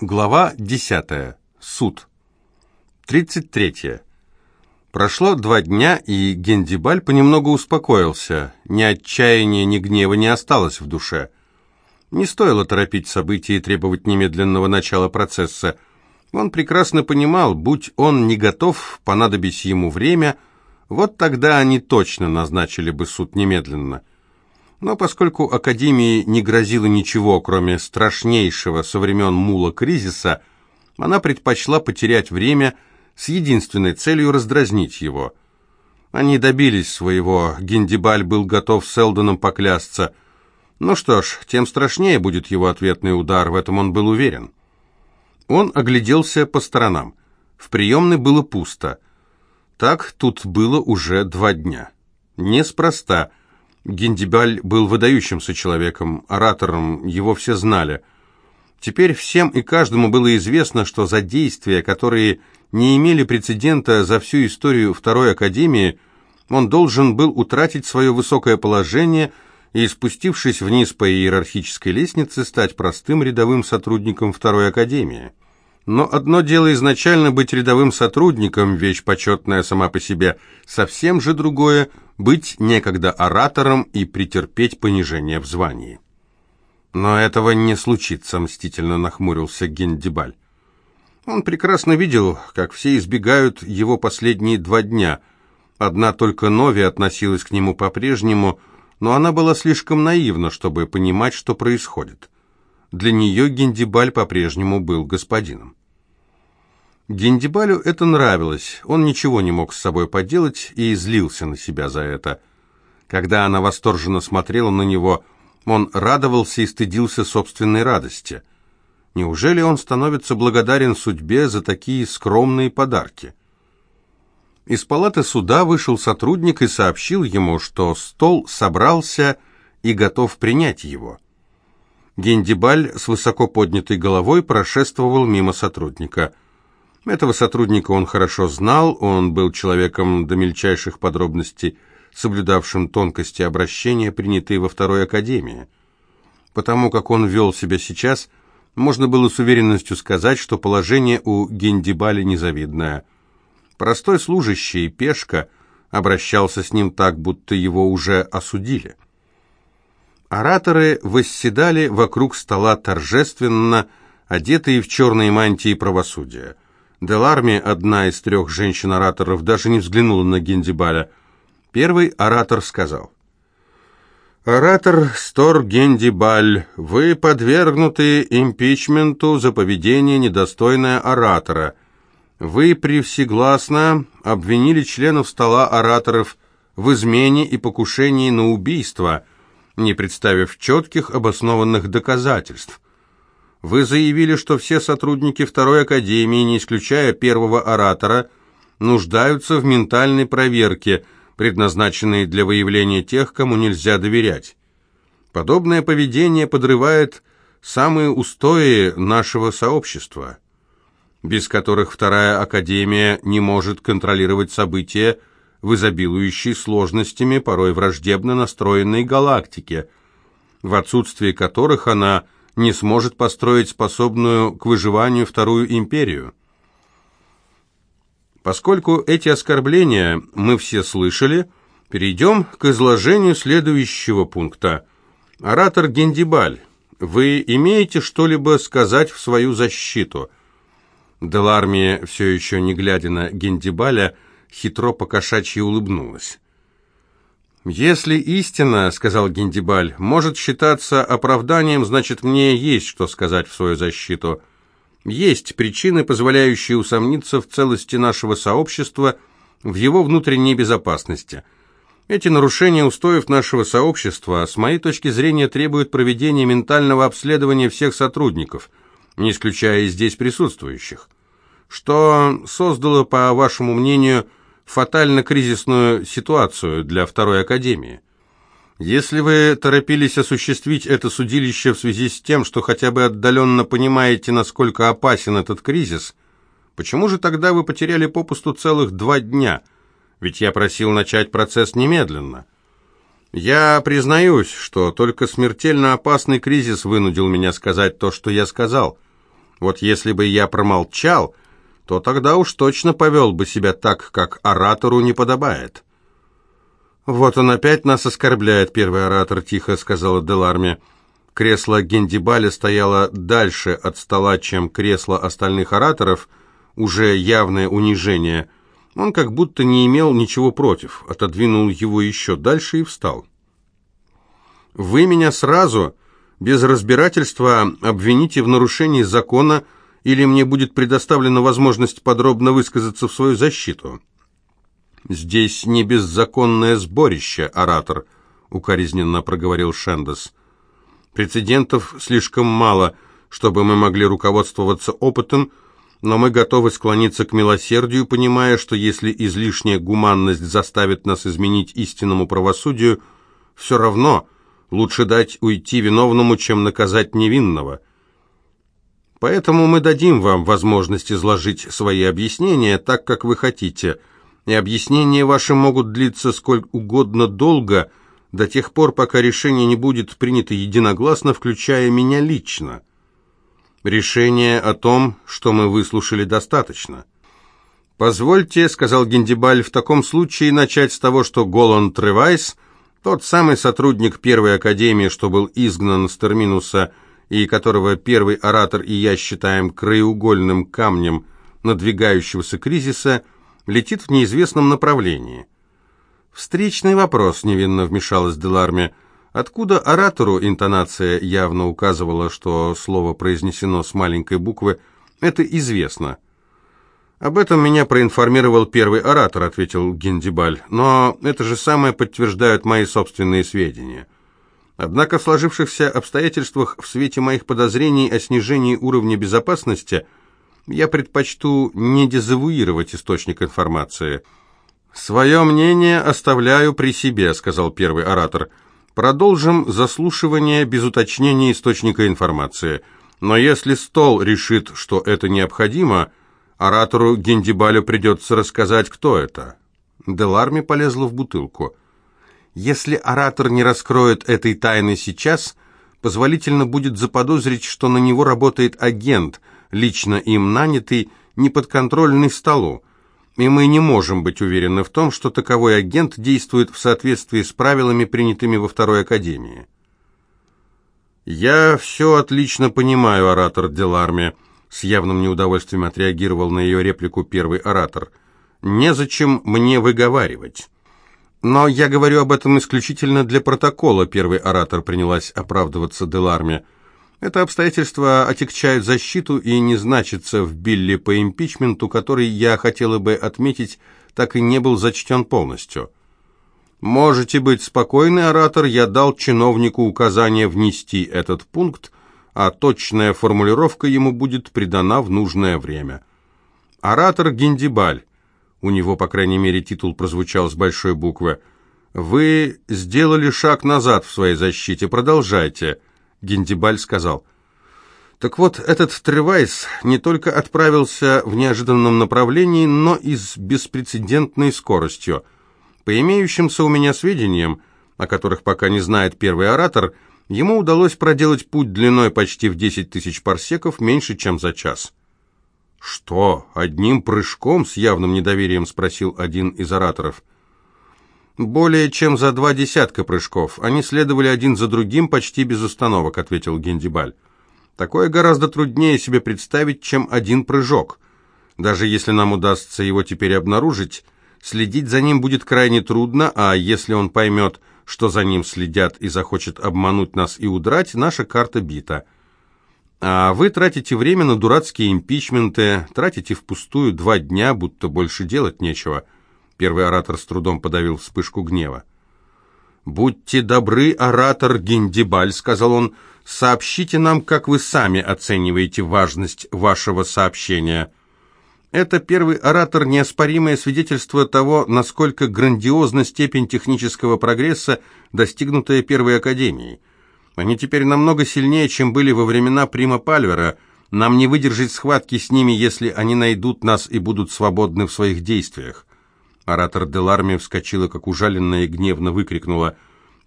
Глава 10. Суд. 33. Прошло два дня, и Гендибаль понемногу успокоился. Ни отчаяния, ни гнева не осталось в душе. Не стоило торопить события и требовать немедленного начала процесса. Он прекрасно понимал, будь он не готов, понадобись ему время, вот тогда они точно назначили бы суд немедленно. Но поскольку Академии не грозило ничего, кроме страшнейшего со времен Мула кризиса, она предпочла потерять время с единственной целью раздразнить его. Они добились своего, Гендибаль был готов с Элдоном поклясться. Ну что ж, тем страшнее будет его ответный удар, в этом он был уверен. Он огляделся по сторонам. В приемной было пусто. Так тут было уже два дня. Неспроста – Гендибаль был выдающимся человеком, оратором, его все знали. Теперь всем и каждому было известно, что за действия, которые не имели прецедента за всю историю Второй Академии, он должен был утратить свое высокое положение и, спустившись вниз по иерархической лестнице, стать простым рядовым сотрудником Второй Академии. Но одно дело изначально быть рядовым сотрудником, вещь почетная сама по себе, совсем же другое – быть некогда оратором и претерпеть понижение в звании. Но этого не случится, мстительно нахмурился Гендибаль. Он прекрасно видел, как все избегают его последние два дня. Одна только Нови относилась к нему по-прежнему, но она была слишком наивна, чтобы понимать, что происходит. Для нее Гендибаль по-прежнему был господином. Гендибалю это нравилось, он ничего не мог с собой поделать и злился на себя за это. Когда она восторженно смотрела на него, он радовался и стыдился собственной радости. Неужели он становится благодарен судьбе за такие скромные подарки? Из палаты суда вышел сотрудник и сообщил ему, что стол собрался и готов принять его. Гендибаль с высоко поднятой головой прошествовал мимо сотрудника – этого сотрудника он хорошо знал, он был человеком до мельчайших подробностей, соблюдавшим тонкости обращения, принятые во второй академии. Потому как он вел себя сейчас, можно было с уверенностью сказать, что положение у Гендибали незавидное. Простой служащий, пешка, обращался с ним так, будто его уже осудили. Ораторы восседали вокруг стола торжественно, одетые в черные мантии правосудия – Деларми, одна из трех женщин-ораторов, даже не взглянула на Гендибаля. Первый оратор сказал. «Оратор Стор Гендибаль, вы подвергнуты импичменту за поведение, недостойное оратора. Вы превсегласно обвинили членов стола ораторов в измене и покушении на убийство, не представив четких обоснованных доказательств». Вы заявили, что все сотрудники Второй Академии, не исключая первого оратора, нуждаются в ментальной проверке, предназначенной для выявления тех, кому нельзя доверять. Подобное поведение подрывает самые устои нашего сообщества, без которых Вторая Академия не может контролировать события в изобилующей сложностями, порой враждебно настроенной галактике, в отсутствие которых она – не сможет построить способную к выживанию вторую империю. Поскольку эти оскорбления мы все слышали, перейдем к изложению следующего пункта. Оратор Гендибаль, вы имеете что-либо сказать в свою защиту? Делармия, все еще не глядя на Гендибаля, хитро покошачьи улыбнулась. «Если истина, — сказал Гендибаль, — может считаться оправданием, значит, мне есть что сказать в свою защиту. Есть причины, позволяющие усомниться в целости нашего сообщества, в его внутренней безопасности. Эти нарушения устоев нашего сообщества, с моей точки зрения, требуют проведения ментального обследования всех сотрудников, не исключая и здесь присутствующих. Что создало, по вашему мнению, — фатально-кризисную ситуацию для Второй Академии. Если вы торопились осуществить это судилище в связи с тем, что хотя бы отдаленно понимаете, насколько опасен этот кризис, почему же тогда вы потеряли попусту целых два дня? Ведь я просил начать процесс немедленно. Я признаюсь, что только смертельно опасный кризис вынудил меня сказать то, что я сказал. Вот если бы я промолчал, то тогда уж точно повел бы себя так, как оратору не подобает». «Вот он опять нас оскорбляет, первый оратор», — тихо сказала Деларме. Кресло Гендибаля стояло дальше от стола, чем кресло остальных ораторов, уже явное унижение. Он как будто не имел ничего против, отодвинул его еще дальше и встал. «Вы меня сразу, без разбирательства, обвините в нарушении закона, или мне будет предоставлена возможность подробно высказаться в свою защиту». «Здесь не беззаконное сборище, оратор», — укоризненно проговорил Шендес. Прецедентов слишком мало, чтобы мы могли руководствоваться опытом, но мы готовы склониться к милосердию, понимая, что если излишняя гуманность заставит нас изменить истинному правосудию, все равно лучше дать уйти виновному, чем наказать невинного. Поэтому мы дадим вам возможность изложить свои объяснения так, как вы хотите, и объяснения ваши могут длиться сколь угодно долго – до тех пор, пока решение не будет принято единогласно, включая меня лично. Решение о том, что мы выслушали, достаточно. «Позвольте», — сказал Гендибаль, — «в таком случае начать с того, что Голан Тревайс, тот самый сотрудник Первой Академии, что был изгнан с Терминуса и которого первый оратор и я считаем краеугольным камнем надвигающегося кризиса, летит в неизвестном направлении». «Встречный вопрос», — невинно вмешалась Деларме. Откуда оратору интонация явно указывала, что слово произнесено с маленькой буквы, это известно. «Об этом меня проинформировал первый оратор», — ответил Гендибаль. «Но это же самое подтверждают мои собственные сведения». Однако в сложившихся обстоятельствах в свете моих подозрений о снижении уровня безопасности я предпочту не дезавуировать источник информации — «Свое мнение оставляю при себе», — сказал первый оратор. «Продолжим заслушивание без уточнения источника информации. Но если стол решит, что это необходимо, оратору Гендибалю придется рассказать, кто это». Деларми полезла в бутылку. «Если оратор не раскроет этой тайны сейчас, позволительно будет заподозрить, что на него работает агент, лично им нанятый, неподконтрольный столу и мы не можем быть уверены в том, что таковой агент действует в соответствии с правилами, принятыми во Второй Академии. «Я все отлично понимаю, оратор Деларме», — с явным неудовольствием отреагировал на ее реплику первый оратор. «Незачем мне выговаривать». «Но я говорю об этом исключительно для протокола», — первый оратор принялась оправдываться Деларме. Это обстоятельство отягчает защиту и не значится в Билли по импичменту, который, я хотела бы отметить, так и не был зачтен полностью. Можете быть спокойны, оратор, я дал чиновнику указание внести этот пункт, а точная формулировка ему будет придана в нужное время. Оратор Гендибаль, у него, по крайней мере, титул прозвучал с большой буквы, вы сделали шаг назад в своей защите, продолжайте. Гендибаль сказал. Так вот, этот Тревайс не только отправился в неожиданном направлении, но и с беспрецедентной скоростью. По имеющимся у меня сведениям, о которых пока не знает первый оратор, ему удалось проделать путь длиной почти в 10 тысяч парсеков меньше, чем за час. «Что, одним прыжком?» — с явным недоверием спросил один из ораторов — «Более чем за два десятка прыжков. Они следовали один за другим почти без остановок», — ответил Гендибаль. «Такое гораздо труднее себе представить, чем один прыжок. Даже если нам удастся его теперь обнаружить, следить за ним будет крайне трудно, а если он поймет, что за ним следят и захочет обмануть нас и удрать, наша карта бита». А вы тратите время на дурацкие импичменты, тратите впустую два дня, будто больше делать нечего. Первый оратор с трудом подавил вспышку гнева. «Будьте добры, оратор Гиндибаль», — сказал он, — «сообщите нам, как вы сами оцениваете важность вашего сообщения». Это первый оратор неоспоримое свидетельство того, насколько грандиозна степень технического прогресса, достигнутая Первой Академией. Они теперь намного сильнее, чем были во времена Прима Пальвера. Нам не выдержать схватки с ними, если они найдут нас и будут свободны в своих действиях. Оратор Деларми вскочила, как ужаленная, и гневно выкрикнула.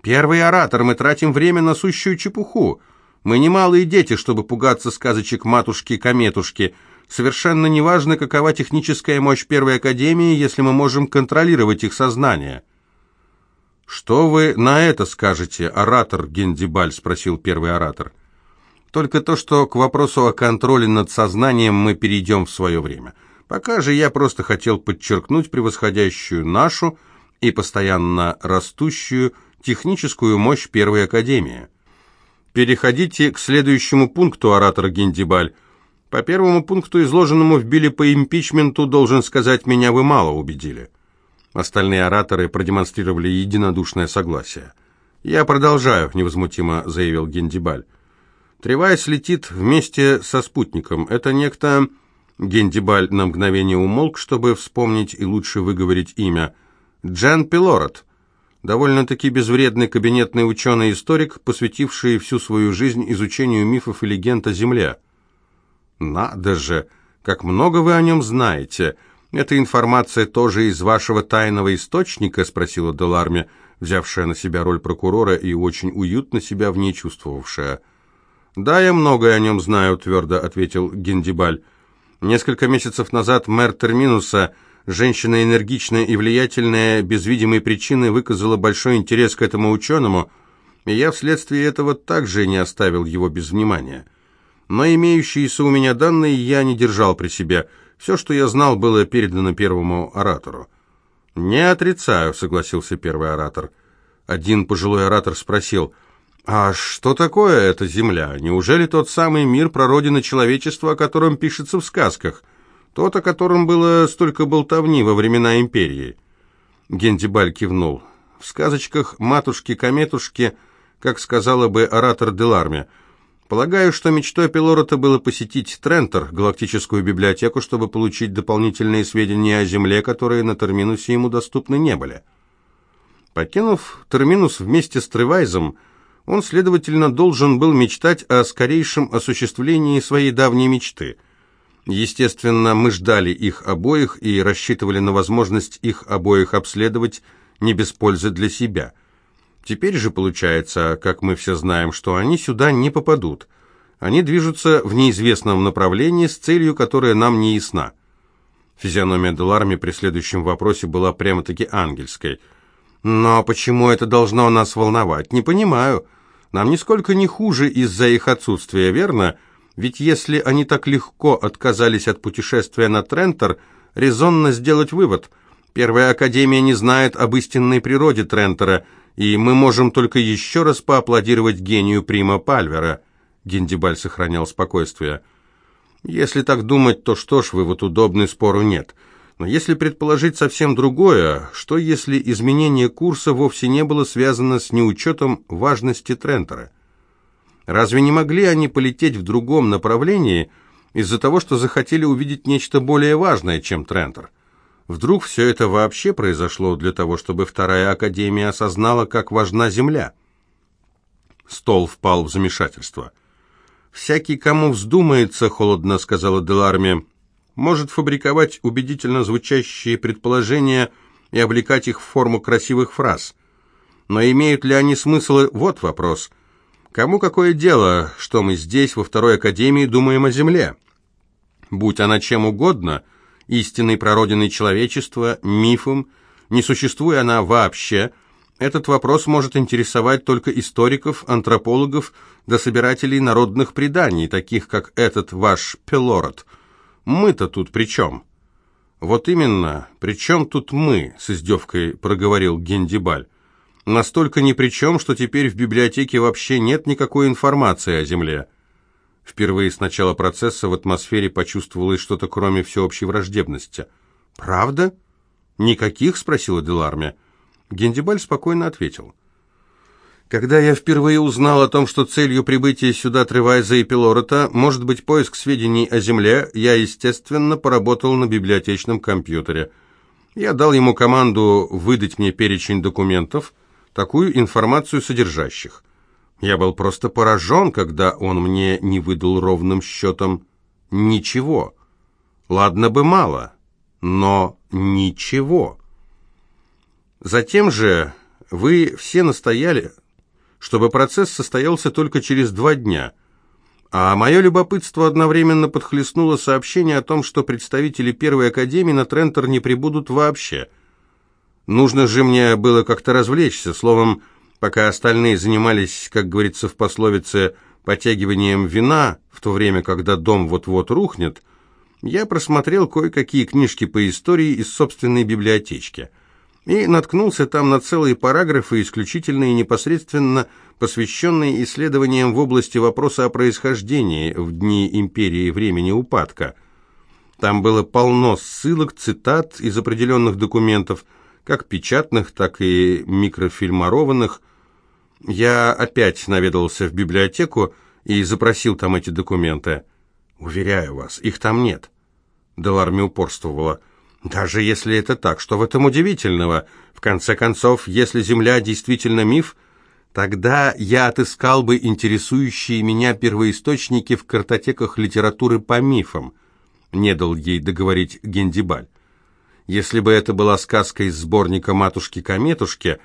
«Первый оратор, мы тратим время на сущую чепуху. Мы не малые дети, чтобы пугаться сказочек матушки-кометушки. Совершенно неважно, какова техническая мощь Первой Академии, если мы можем контролировать их сознание». «Что вы на это скажете, оратор Гендибаль?» – спросил первый оратор. «Только то, что к вопросу о контроле над сознанием мы перейдем в свое время. Пока же я просто хотел подчеркнуть превосходящую нашу и постоянно растущую техническую мощь Первой Академии». «Переходите к следующему пункту, оратор Гендибаль. По первому пункту, изложенному в Билле по импичменту, должен сказать, меня вы мало убедили». Остальные ораторы продемонстрировали единодушное согласие. «Я продолжаю», — невозмутимо заявил Гендибаль. «Тревайс летит вместе со спутником. Это некто...» Гендибаль на мгновение умолк, чтобы вспомнить и лучше выговорить имя. «Джан Пилорот. Довольно-таки безвредный кабинетный ученый-историк, посвятивший всю свою жизнь изучению мифов и легенд о Земле». «Надо же! Как много вы о нем знаете!» «Эта информация тоже из вашего тайного источника?» – спросила Деларме, взявшая на себя роль прокурора и очень уютно себя в ней чувствовавшая. «Да, я многое о нем знаю», – твердо ответил Гендибаль. «Несколько месяцев назад мэр Терминуса, женщина энергичная и влиятельная, без видимой причины выказала большой интерес к этому ученому, и я вследствие этого также не оставил его без внимания. Но имеющиеся у меня данные я не держал при себе – все, что я знал, было передано первому оратору. «Не отрицаю», — согласился первый оратор. Один пожилой оратор спросил, «А что такое эта земля? Неужели тот самый мир прародины человечества, о котором пишется в сказках? Тот, о котором было столько болтовни во времена империи?» Гендибаль кивнул. «В сказочках матушки-кометушки, как сказала бы оратор Деларме, — Полагаю, что мечтой Пилорота было посетить Трентер, галактическую библиотеку, чтобы получить дополнительные сведения о Земле, которые на Терминусе ему доступны не были. Покинув Терминус вместе с Тревайзом, он, следовательно, должен был мечтать о скорейшем осуществлении своей давней мечты. Естественно, мы ждали их обоих и рассчитывали на возможность их обоих обследовать не без пользы для себя – Теперь же получается, как мы все знаем, что они сюда не попадут. Они движутся в неизвестном направлении с целью, которая нам не ясна. Физиономия Деларми при следующем вопросе была прямо-таки ангельской. «Но почему это должно нас волновать? Не понимаю. Нам нисколько не хуже из-за их отсутствия, верно? Ведь если они так легко отказались от путешествия на Трентер, резонно сделать вывод. Первая Академия не знает об истинной природе Трентера – и мы можем только еще раз поаплодировать гению Прима Пальвера». Гендибаль сохранял спокойствие. «Если так думать, то что ж, вывод удобный, спору нет. Но если предположить совсем другое, что если изменение курса вовсе не было связано с неучетом важности Трентера? Разве не могли они полететь в другом направлении из-за того, что захотели увидеть нечто более важное, чем Трентер?» Вдруг все это вообще произошло для того, чтобы Вторая Академия осознала, как важна Земля? Стол впал в замешательство. «Всякий, кому вздумается, — холодно сказала Деларме, — может фабриковать убедительно звучащие предположения и облекать их в форму красивых фраз. Но имеют ли они смысл? Вот вопрос. Кому какое дело, что мы здесь, во Второй Академии, думаем о Земле? Будь она чем угодно — истинной прародиной человечества, мифом, не существуя она вообще, этот вопрос может интересовать только историков, антропологов да собирателей народных преданий, таких как этот ваш Пелород. Мы-то тут при чем? Вот именно, при чем тут мы, с издевкой проговорил Гендибаль. Настолько ни при чем, что теперь в библиотеке вообще нет никакой информации о Земле. Впервые с начала процесса в атмосфере почувствовалось что-то, кроме всеобщей враждебности. «Правда?» «Никаких?» — спросила Деларме. Гендибаль спокойно ответил. «Когда я впервые узнал о том, что целью прибытия сюда Тревайза и Пилорота может быть поиск сведений о Земле, я, естественно, поработал на библиотечном компьютере. Я дал ему команду выдать мне перечень документов, такую информацию содержащих. Я был просто поражен, когда он мне не выдал ровным счетом ничего. Ладно бы мало, но ничего. Затем же вы все настояли, чтобы процесс состоялся только через два дня. А мое любопытство одновременно подхлестнуло сообщение о том, что представители Первой Академии на Трентер не прибудут вообще. Нужно же мне было как-то развлечься, словом, пока остальные занимались, как говорится в пословице, потягиванием вина, в то время, когда дом вот-вот рухнет, я просмотрел кое-какие книжки по истории из собственной библиотечки и наткнулся там на целые параграфы, исключительно и непосредственно посвященные исследованиям в области вопроса о происхождении в дни империи времени упадка. Там было полно ссылок, цитат из определенных документов, как печатных, так и микрофильморованных. Я опять наведался в библиотеку и запросил там эти документы. Уверяю вас, их там нет. Деларми упорствовала. Даже если это так, что в этом удивительного? В конце концов, если Земля действительно миф, тогда я отыскал бы интересующие меня первоисточники в картотеках литературы по мифам. Не дал ей договорить Гендибаль. Если бы это была сказка из сборника «Матушки-кометушки»,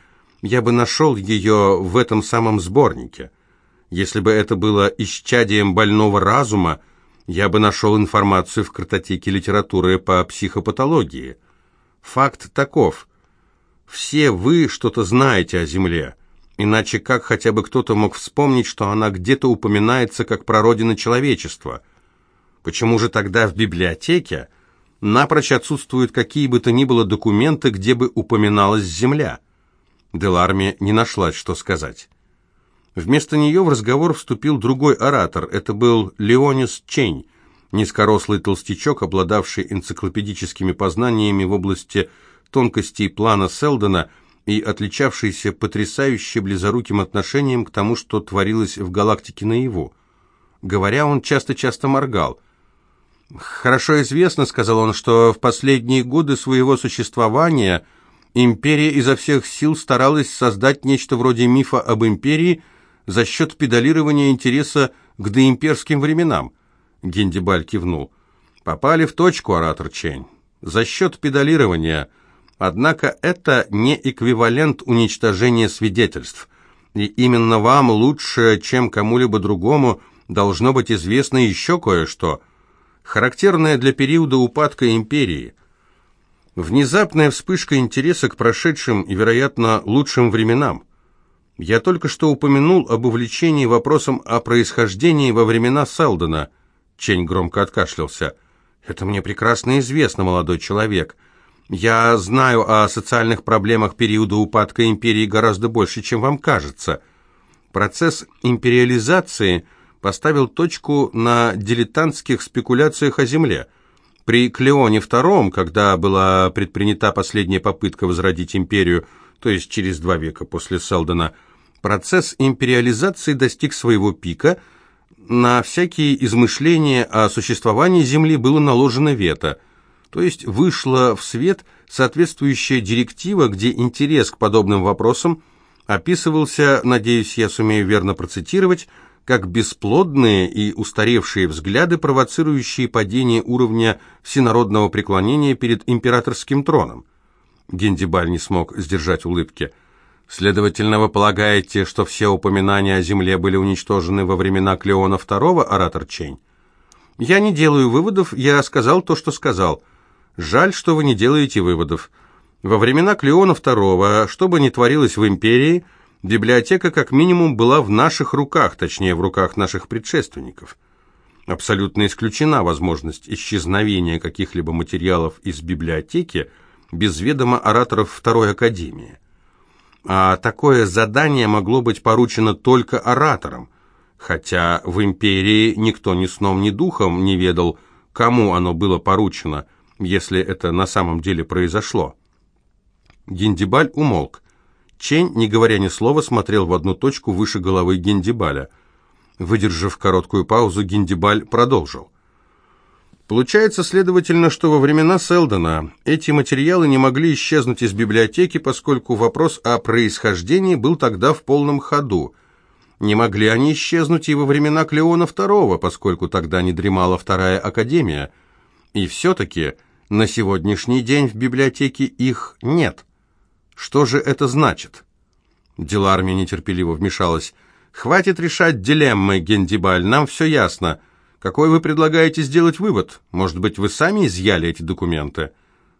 я бы нашел ее в этом самом сборнике. Если бы это было исчадием больного разума, я бы нашел информацию в картотеке литературы по психопатологии. Факт таков. Все вы что-то знаете о Земле. Иначе как хотя бы кто-то мог вспомнить, что она где-то упоминается как прародина человечества? Почему же тогда в библиотеке напрочь отсутствуют какие бы то ни было документы, где бы упоминалась Земля? Деларме не нашлась, что сказать. Вместо нее в разговор вступил другой оратор. Это был Леонис Чень, низкорослый толстячок, обладавший энциклопедическими познаниями в области тонкостей плана Селдона и отличавшийся потрясающе близоруким отношением к тому, что творилось в галактике наяву. Говоря, он часто-часто моргал. «Хорошо известно, — сказал он, — что в последние годы своего существования империя изо всех сил старалась создать нечто вроде мифа об империи — за счет педалирования интереса к доимперским временам. Гендибаль кивнул. Попали в точку, оратор Чень. За счет педалирования. Однако это не эквивалент уничтожения свидетельств. И именно вам лучше, чем кому-либо другому, должно быть известно еще кое-что, характерное для периода упадка империи. Внезапная вспышка интереса к прошедшим и, вероятно, лучшим временам. Я только что упомянул об увлечении вопросом о происхождении во времена Селдона. Чень громко откашлялся. Это мне прекрасно известно, молодой человек. Я знаю о социальных проблемах периода упадка империи гораздо больше, чем вам кажется. Процесс империализации поставил точку на дилетантских спекуляциях о земле. При Клеоне II, когда была предпринята последняя попытка возродить империю, то есть через два века после Селдона, процесс империализации достиг своего пика, на всякие измышления о существовании Земли было наложено вето, то есть вышла в свет соответствующая директива, где интерес к подобным вопросам описывался, надеюсь, я сумею верно процитировать, как бесплодные и устаревшие взгляды, провоцирующие падение уровня всенародного преклонения перед императорским троном. Гендибаль не смог сдержать улыбки. «Следовательно, вы полагаете, что все упоминания о Земле были уничтожены во времена Клеона II, оратор Чень?» «Я не делаю выводов, я сказал то, что сказал. Жаль, что вы не делаете выводов. Во времена Клеона II, что бы ни творилось в империи, библиотека как минимум была в наших руках, точнее, в руках наших предшественников». Абсолютно исключена возможность исчезновения каких-либо материалов из библиотеки – без ведома ораторов Второй Академии. А такое задание могло быть поручено только ораторам, хотя в империи никто ни сном, ни духом не ведал, кому оно было поручено, если это на самом деле произошло. Гендибаль умолк. Чень, не говоря ни слова, смотрел в одну точку выше головы Гендибаля. Выдержав короткую паузу, Гендибаль продолжил. Получается, следовательно, что во времена Селдона эти материалы не могли исчезнуть из библиотеки, поскольку вопрос о происхождении был тогда в полном ходу. Не могли они исчезнуть и во времена Клеона II, поскольку тогда не дремала Вторая Академия. И все-таки на сегодняшний день в библиотеке их нет. Что же это значит? Деларми нетерпеливо вмешалась. «Хватит решать дилеммы, Гендибаль, нам все ясно. Какой вы предлагаете сделать вывод? Может быть, вы сами изъяли эти документы?»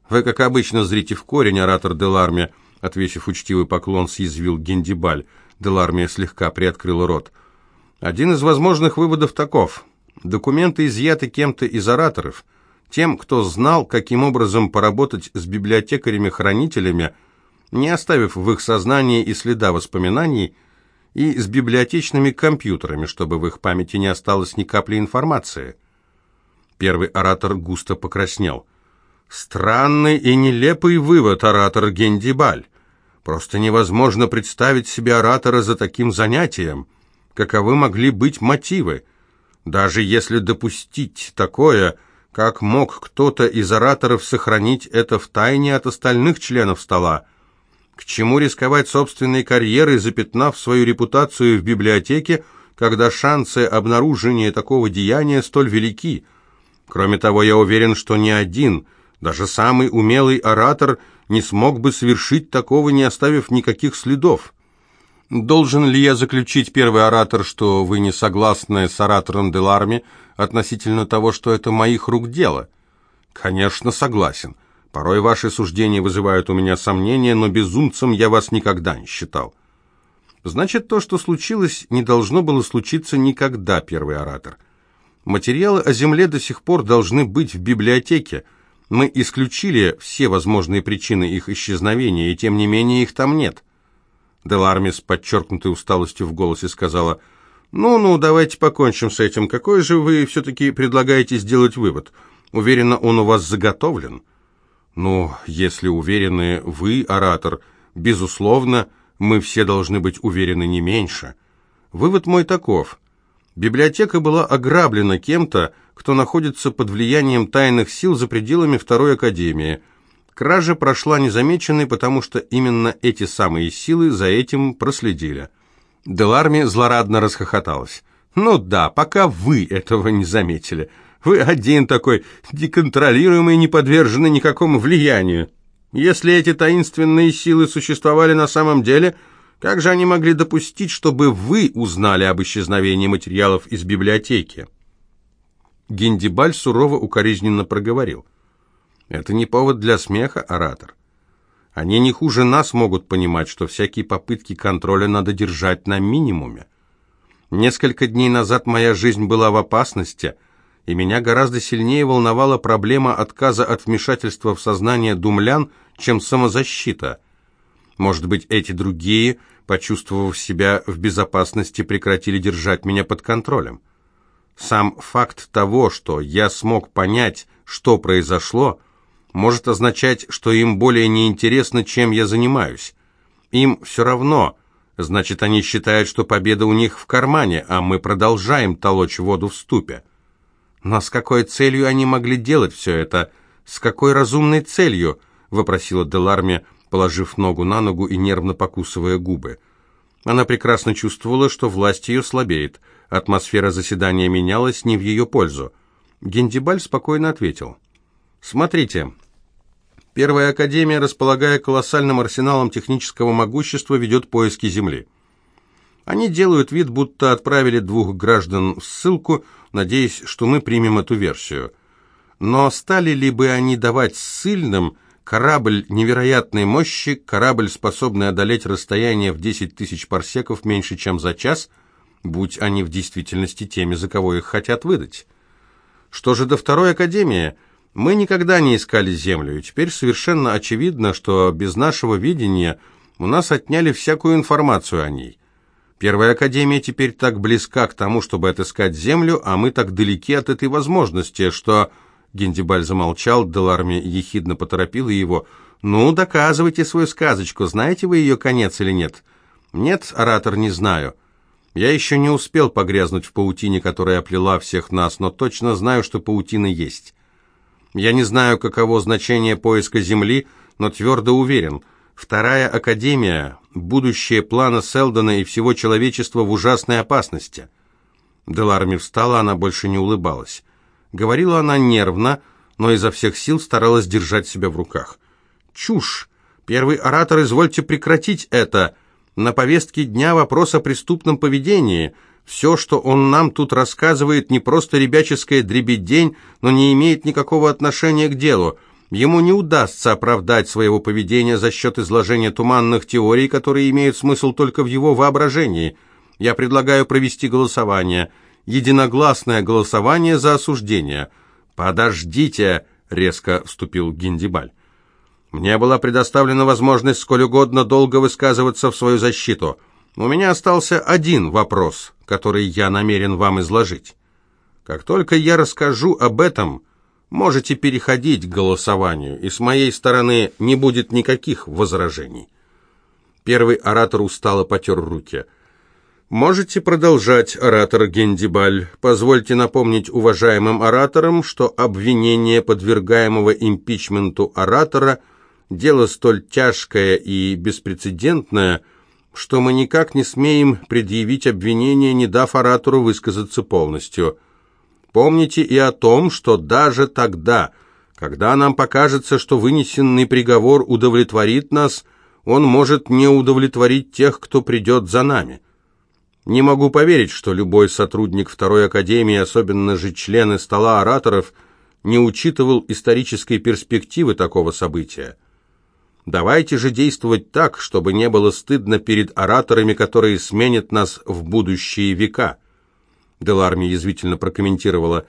«Вы, как обычно, зрите в корень, оратор Деларми», отвесив учтивый поклон, съязвил Гендибаль. Деларми слегка приоткрыл рот. «Один из возможных выводов таков. Документы изъяты кем-то из ораторов. Тем, кто знал, каким образом поработать с библиотекарями-хранителями, не оставив в их сознании и следа воспоминаний, и с библиотечными компьютерами, чтобы в их памяти не осталось ни капли информации». Первый оратор густо покраснел – Странный и нелепый вывод, оратор Гендибаль. Просто невозможно представить себе оратора за таким занятием. Каковы могли быть мотивы? Даже если допустить такое, как мог кто-то из ораторов сохранить это в тайне от остальных членов стола? К чему рисковать собственной карьерой, запятнав свою репутацию в библиотеке, когда шансы обнаружения такого деяния столь велики? Кроме того, я уверен, что ни один – даже самый умелый оратор не смог бы совершить такого, не оставив никаких следов. Должен ли я заключить, первый оратор, что вы не согласны с оратором Деларми относительно того, что это моих рук дело? Конечно, согласен. Порой ваши суждения вызывают у меня сомнения, но безумцем я вас никогда не считал. Значит, то, что случилось, не должно было случиться никогда, первый оратор. Материалы о Земле до сих пор должны быть в библиотеке, мы исключили все возможные причины их исчезновения, и тем не менее их там нет. Деларми с подчеркнутой усталостью в голосе сказала, «Ну-ну, давайте покончим с этим. Какой же вы все-таки предлагаете сделать вывод? Уверена, он у вас заготовлен?» «Ну, если уверены вы, оратор, безусловно, мы все должны быть уверены не меньше. Вывод мой таков. Библиотека была ограблена кем-то, кто находится под влиянием тайных сил за пределами Второй Академии. Кража прошла незамеченной, потому что именно эти самые силы за этим проследили. Деларми злорадно расхохоталась. «Ну да, пока вы этого не заметили. Вы один такой, деконтролируемый, не подверженный никакому влиянию. Если эти таинственные силы существовали на самом деле, как же они могли допустить, чтобы вы узнали об исчезновении материалов из библиотеки?» Гендибаль сурово укоризненно проговорил. «Это не повод для смеха, оратор. Они не хуже нас могут понимать, что всякие попытки контроля надо держать на минимуме. Несколько дней назад моя жизнь была в опасности, и меня гораздо сильнее волновала проблема отказа от вмешательства в сознание думлян, чем самозащита. Может быть, эти другие, почувствовав себя в безопасности, прекратили держать меня под контролем. Сам факт того, что я смог понять, что произошло, может означать, что им более не интересно, чем я занимаюсь. Им все равно, значит, они считают, что победа у них в кармане, а мы продолжаем толочь воду в ступе. Но с какой целью они могли делать все это? С какой разумной целью? вопросила Деларме, положив ногу на ногу и нервно покусывая губы. Она прекрасно чувствовала, что власть ее слабеет. Атмосфера заседания менялась не в ее пользу. Гендибаль спокойно ответил. «Смотрите, Первая Академия, располагая колоссальным арсеналом технического могущества, ведет поиски Земли. Они делают вид, будто отправили двух граждан в ссылку, надеясь, что мы примем эту версию. Но стали ли бы они давать ссыльным корабль невероятной мощи, корабль, способный одолеть расстояние в 10 тысяч парсеков меньше, чем за час – будь они в действительности теми, за кого их хотят выдать. Что же до второй академии? Мы никогда не искали землю, и теперь совершенно очевидно, что без нашего видения у нас отняли всякую информацию о ней. Первая академия теперь так близка к тому, чтобы отыскать землю, а мы так далеки от этой возможности, что... Гендибаль замолчал, Деларми ехидно поторопила его. «Ну, доказывайте свою сказочку, знаете вы ее конец или нет?» «Нет, оратор, не знаю». Я еще не успел погрязнуть в паутине, которая оплела всех нас, но точно знаю, что паутина есть. Я не знаю, каково значение поиска Земли, но твердо уверен. Вторая Академия, будущее плана Селдона и всего человечества в ужасной опасности. Деларми встала, она больше не улыбалась. Говорила она нервно, но изо всех сил старалась держать себя в руках. «Чушь! Первый оратор, извольте прекратить это!» На повестке дня вопрос о преступном поведении. Все, что он нам тут рассказывает, не просто ребяческая дребедень, но не имеет никакого отношения к делу. Ему не удастся оправдать своего поведения за счет изложения туманных теорий, которые имеют смысл только в его воображении. Я предлагаю провести голосование. Единогласное голосование за осуждение. «Подождите!» — резко вступил Гиндибаль. «Мне была предоставлена возможность сколь угодно долго высказываться в свою защиту. У меня остался один вопрос, который я намерен вам изложить. Как только я расскажу об этом, можете переходить к голосованию, и с моей стороны не будет никаких возражений». Первый оратор устало потер руки – Можете продолжать, оратор Гендибаль. Позвольте напомнить уважаемым ораторам, что обвинение подвергаемого импичменту оратора – дело столь тяжкое и беспрецедентное, что мы никак не смеем предъявить обвинение, не дав оратору высказаться полностью. Помните и о том, что даже тогда, когда нам покажется, что вынесенный приговор удовлетворит нас, он может не удовлетворить тех, кто придет за нами. Не могу поверить, что любой сотрудник Второй Академии, особенно же члены стола ораторов, не учитывал исторической перспективы такого события. Давайте же действовать так, чтобы не было стыдно перед ораторами, которые сменят нас в будущие века. Деларми язвительно прокомментировала.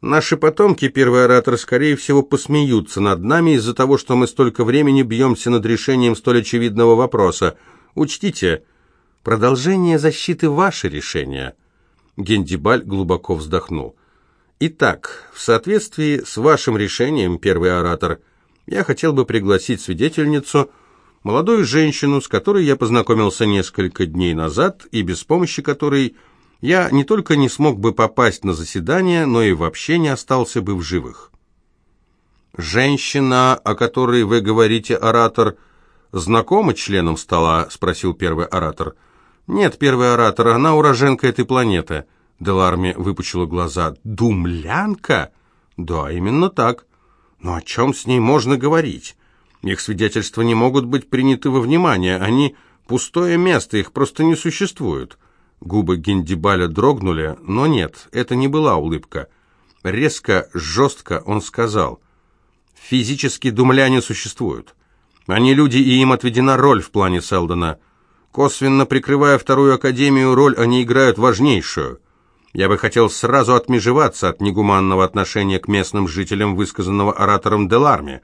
Наши потомки, первый оратор, скорее всего, посмеются над нами из-за того, что мы столько времени бьемся над решением столь очевидного вопроса. Учтите, Продолжение защиты – ваше решение. Гендибаль глубоко вздохнул. Итак, в соответствии с вашим решением, первый оратор, я хотел бы пригласить свидетельницу, молодую женщину, с которой я познакомился несколько дней назад и без помощи которой я не только не смог бы попасть на заседание, но и вообще не остался бы в живых. «Женщина, о которой вы говорите, оратор, знакома членам стола?» – спросил первый оратор – «Нет, первый оратор, она уроженка этой планеты». Деларми выпучила глаза. «Думлянка?» «Да, именно так. Но о чем с ней можно говорить? Их свидетельства не могут быть приняты во внимание. Они пустое место, их просто не существует». Губы Гендибаля дрогнули, но нет, это не была улыбка. Резко, жестко он сказал. «Физически думляне существуют. Они люди, и им отведена роль в плане Селдона. Косвенно прикрывая вторую академию, роль они играют важнейшую. Я бы хотел сразу отмежеваться от негуманного отношения к местным жителям, высказанного оратором Деларме.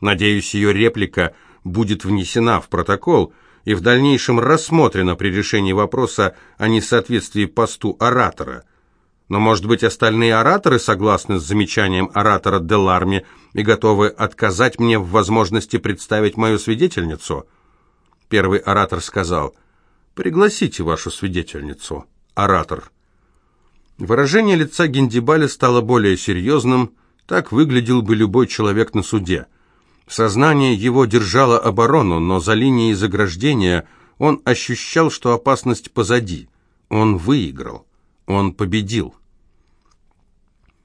Надеюсь, ее реплика будет внесена в протокол и в дальнейшем рассмотрена при решении вопроса о несоответствии посту оратора. Но, может быть, остальные ораторы согласны с замечанием оратора Деларме и готовы отказать мне в возможности представить мою свидетельницу – Первый оратор сказал, «Пригласите вашу свидетельницу, оратор». Выражение лица Гендибаля стало более серьезным, так выглядел бы любой человек на суде. Сознание его держало оборону, но за линией заграждения он ощущал, что опасность позади. Он выиграл, он победил.